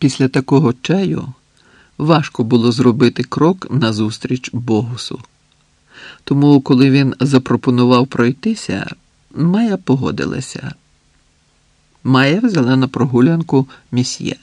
Після такого чаю важко було зробити крок назустріч Богусу. Тому, коли він запропонував пройтися, Майя погодилася. Майя взяла на прогулянку місьє.